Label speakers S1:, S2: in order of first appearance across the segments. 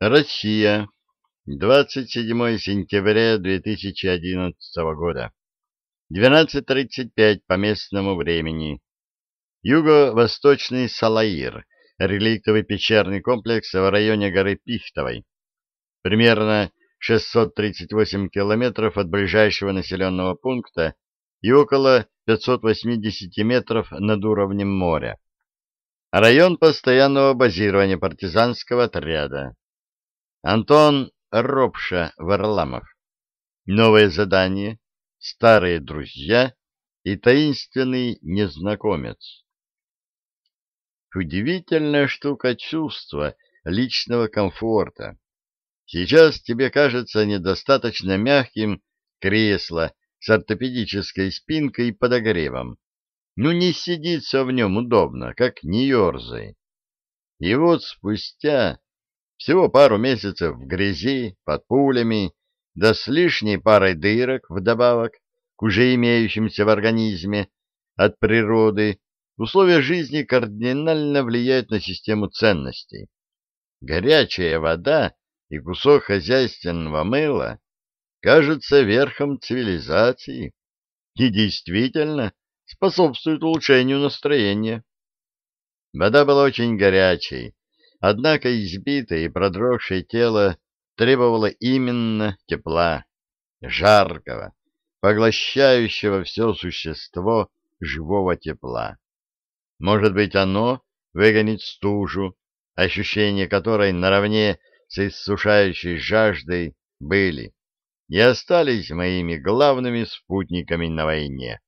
S1: Россия. 27 сентября 2011 года. 12.35 по местному времени. Юго-восточный Салаир, реликтовый пещерный комплекс в районе горы Пихтовой. Примерно 638 километров от ближайшего населенного пункта и около 580 метров над уровнем моря. Район постоянного базирования партизанского отряда. Антон Ропша Варламов. Новое задание, старые друзья и таинственный незнакомец. Удивительная штука чувства личного комфорта. Сейчас тебе кажется недостаточно мягким кресло с ортопедической спинкой и подогревом. Ну, не сидится в нем удобно, как не ерзай. И вот спустя всего пару месяцев в грязи, под пулями, да с лишней парой дырок вдобавок к уже имеющимся в организме от природы, условия жизни кардинально влияют на систему ценностей. Горячая вода и кусок хозяйственного мыла кажутся верхом цивилизации и действительно способствуют улучшению настроения. Вода была очень горячей, Однако избитое и продрогшее тело требовало именно тепла, жаркого, поглощающего все существо живого тепла. Может быть, оно выгонит стужу, ощущения которой наравне с иссушающей жаждой были и остались моими главными спутниками на войне.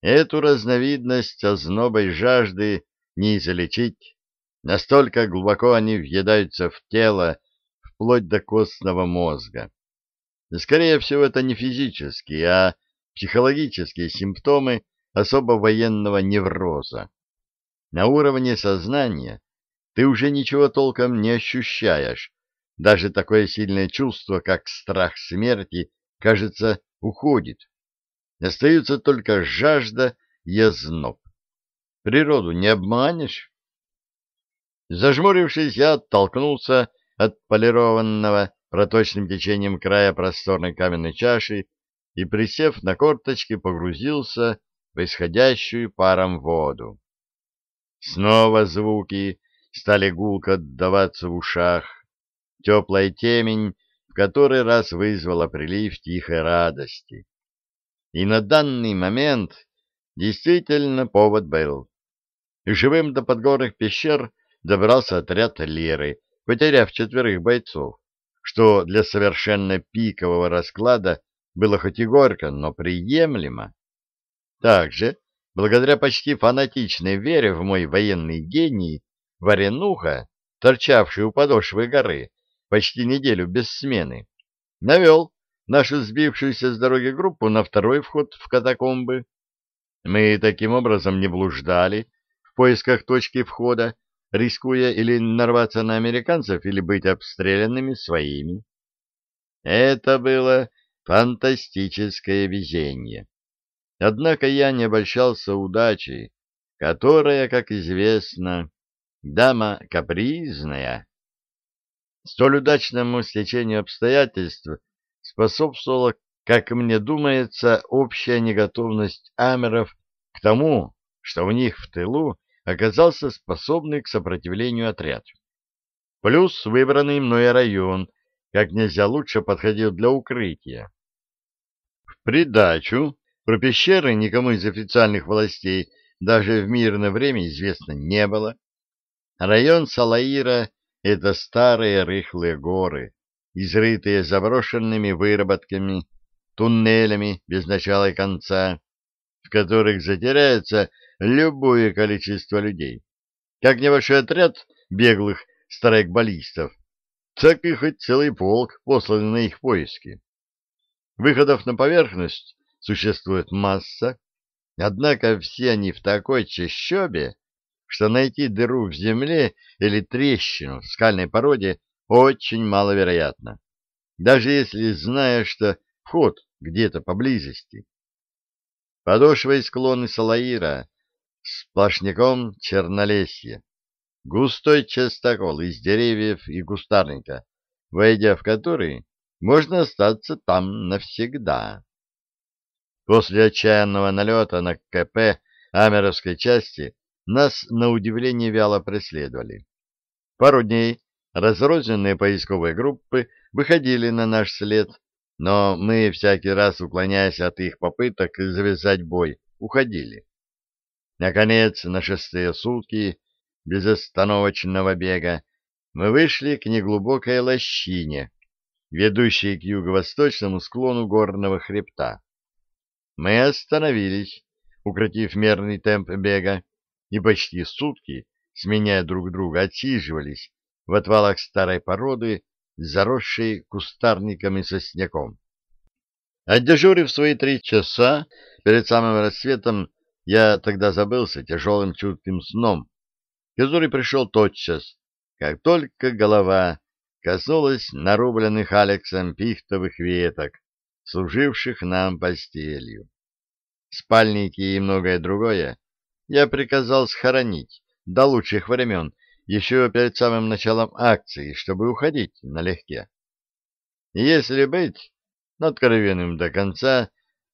S1: Эту разновидность ознобой жажды не излечить, Настолько глубоко они въедаются в тело, вплоть до костного мозга. Скорее всего, это не физические, а психологические симптомы особо военного невроза. На уровне сознания ты уже ничего толком не ощущаешь. Даже такое сильное чувство, как страх смерти, кажется, уходит. Остаются только жажда и озноб. Природу не обманешь. Зажмурившись, я оттолкнулся от полированного проточным течением края просторной каменной чаши и, присев на корточки, погрузился в исходящую паром воду. Снова звуки стали гулко отдаваться в ушах. Теплая темень в который раз вызвала прилив тихой радости. И на данный момент действительно повод был. Живым до подгорных пещер добрался отряд Леры, потеряв четверых бойцов, что для совершенно пикового расклада было хоть и горько, но приемлемо. Также, благодаря почти фанатичной вере в мой военный гений, Варенуха, торчавший у подошвы горы почти неделю без смены, навел нашу сбившуюся с дороги группу на второй вход в катакомбы. Мы таким образом не блуждали в поисках точки входа, рискуя или нарваться на американцев, или быть обстрелянными своими. Это было фантастическое везение. Однако я не обольщался удачей, которая, как известно, дама капризная. Столь удачному стечению обстоятельств способствовала, как мне думается, общая неготовность амеров к тому, что у них в тылу оказался способный к сопротивлению отряд. Плюс выбранный мной район как нельзя лучше подходил для укрытия. В придачу про пещеры никому из официальных властей даже в мирное время известно не было. Район Салаира — это старые рыхлые горы, изрытые заброшенными выработками, туннелями без начала и конца, в которых затеряется любое количество людей. Как небольшой отряд беглых страйкболистов, так и хоть целый полк, посланный на их поиски. Выходов на поверхность существует масса, однако все они в такой чащобе, что найти дыру в земле или трещину в скальной породе очень маловероятно, даже если знаешь, что вход где-то поблизости. Подошва и склоны Салаира Сплошняком чернолесье. густой частокол из деревьев и кустарника, войдя в который, можно остаться там навсегда. После отчаянного налета на КП Амеровской части нас на удивление вяло преследовали. Пару дней разрозненные поисковые группы выходили на наш след, но мы, всякий раз уклоняясь от их попыток завязать бой, уходили. Наконец, на шестые сутки безостановочного бега мы вышли к неглубокой лощине, ведущей к юго-восточному склону горного хребта. Мы остановились, укротив мерный темп бега, и почти сутки, сменяя друг друга, отсиживались в отвалах старой породы, заросшей кустарником и сосняком. Отдежурив свои три часа, перед самым рассветом я тогда забылся тяжелым чутким сном, который пришел тотчас, как только голова коснулась нарубленных Алексом пихтовых веток, служивших нам постелью. Спальники и многое другое я приказал схоронить до лучших времен, еще перед самым началом акции, чтобы уходить налегке. Если быть откровенным до конца,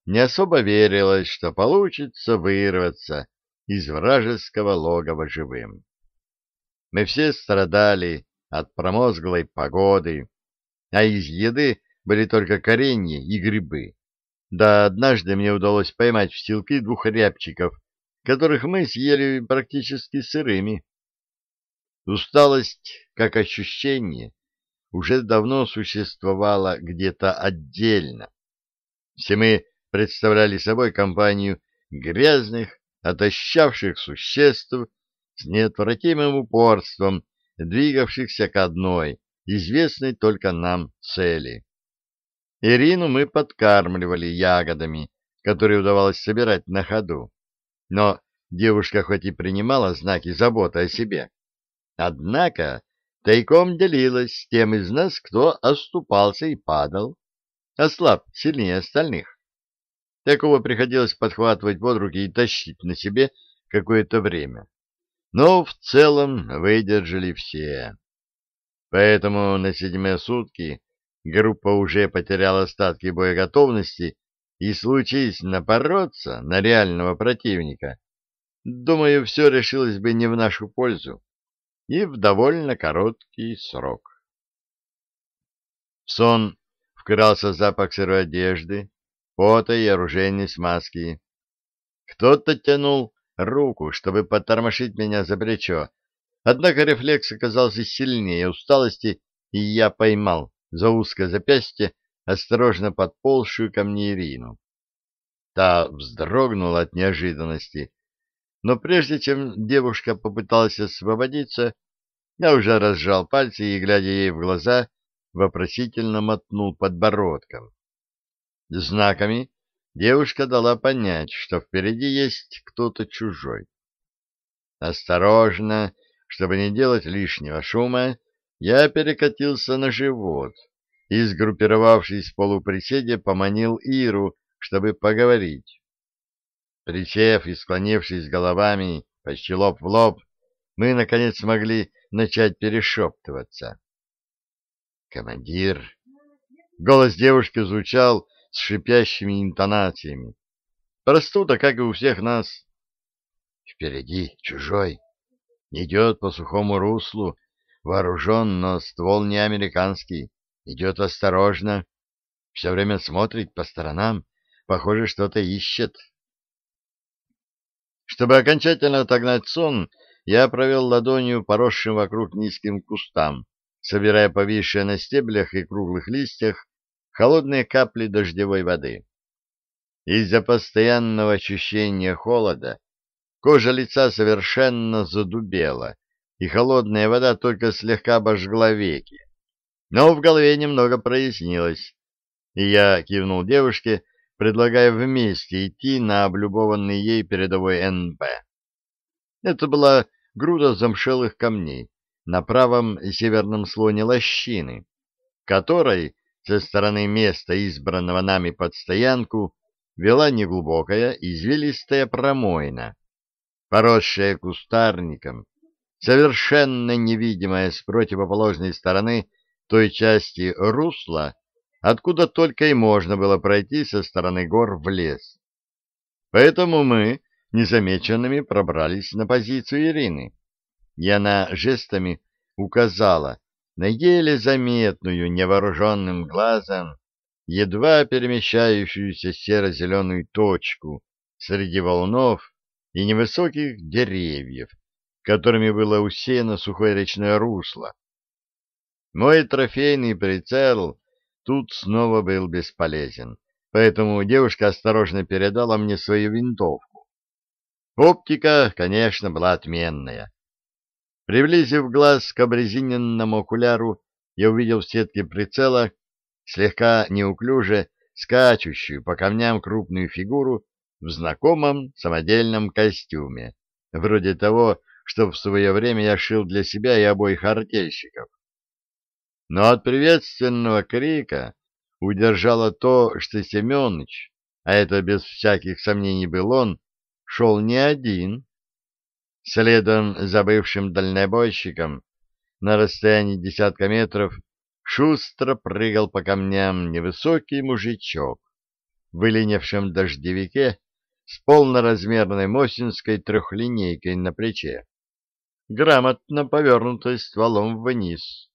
S1: не особо верилось, что получится вырваться из вражеского логова живым. Мы все страдали от промозглой погоды, а из еды были только коренья и грибы. Да однажды мне удалось поймать в стилки двух рябчиков, которых мы съели практически сырыми. Усталость, как ощущение, уже давно существовала где-то отдельно. Все мы представляли собой компанию грязных, отощавших существ с неотвратимым упорством, двигавшихся к одной, известной только нам цели. Ирину мы подкармливали ягодами, которые удавалось собирать на ходу. Но девушка хоть и принимала знаки заботы о себе, однако тайком делилась с тем из нас, кто оступался и падал, ослаб сильнее остальных. Такого приходилось подхватывать под руки и тащить на себе какое-то время. Но в целом выдержали все. Поэтому на седьмые сутки группа уже потеряла остатки боеготовности, и случись напороться на реального противника, думаю, все решилось бы не в нашу пользу и в довольно короткий срок. В сон вкрался запах сырой одежды, пота и оружейной смазки. Кто-то тянул руку, чтобы потормошить меня за плечо, однако рефлекс оказался сильнее усталости, и я поймал за узкое запястье осторожно подползшую ко мне Ирину. Та вздрогнула от неожиданности, но прежде чем девушка попыталась освободиться, я уже разжал пальцы и, глядя ей в глаза, вопросительно мотнул подбородком. Знаками девушка дала понять, что впереди есть кто-то чужой. Осторожно, чтобы не делать лишнего шума, я перекатился на живот и, сгруппировавшись в полуприседе, поманил Иру, чтобы поговорить. Присев и склонившись головами почти лоб в лоб, мы, наконец, смогли начать перешептываться. «Командир!» Голос девушки звучал с шипящими интонациями. Простуда, как и у всех нас. Впереди чужой. Идет по сухому руслу, вооружен, но ствол не американский. Идет осторожно. Все время смотрит по сторонам. Похоже, что-то ищет. Чтобы окончательно отогнать сон, я провел ладонью поросшим вокруг низким кустам, собирая повисшие на стеблях и круглых листьях холодные капли дождевой воды. Из-за постоянного ощущения холода кожа лица совершенно задубела, и холодная вода только слегка обожгла веки. Но в голове немного прояснилось, и я кивнул девушке, предлагая вместе идти на облюбованный ей передовой НБ. Это была груда замшелых камней на правом северном слоне лощины, которой со стороны места, избранного нами под стоянку, вела неглубокая извилистая промойна, поросшая кустарником, совершенно невидимая с противоположной стороны той части русла, откуда только и можно было пройти со стороны гор в лес. Поэтому мы незамеченными пробрались на позицию Ирины, и она жестами указала на еле заметную невооруженным глазом едва перемещающуюся серо-зеленую точку среди волнов и невысоких деревьев, которыми было усеяно сухое речное русло. Мой трофейный прицел тут снова был бесполезен, поэтому девушка осторожно передала мне свою винтовку. Оптика, конечно, была отменная. Приблизив глаз к обрезиненному окуляру, я увидел в сетке прицела слегка неуклюже скачущую по камням крупную фигуру в знакомом самодельном костюме, вроде того, что в свое время я шил для себя и обоих артельщиков. Но от приветственного крика удержало то, что Семенович, а это без всяких сомнений был он, шел не один. Следом за бывшим дальнобойщиком на расстоянии десятка метров шустро прыгал по камням невысокий мужичок в выленившем дождевике с полноразмерной мосинской трехлинейкой на плече, грамотно повернутой стволом вниз.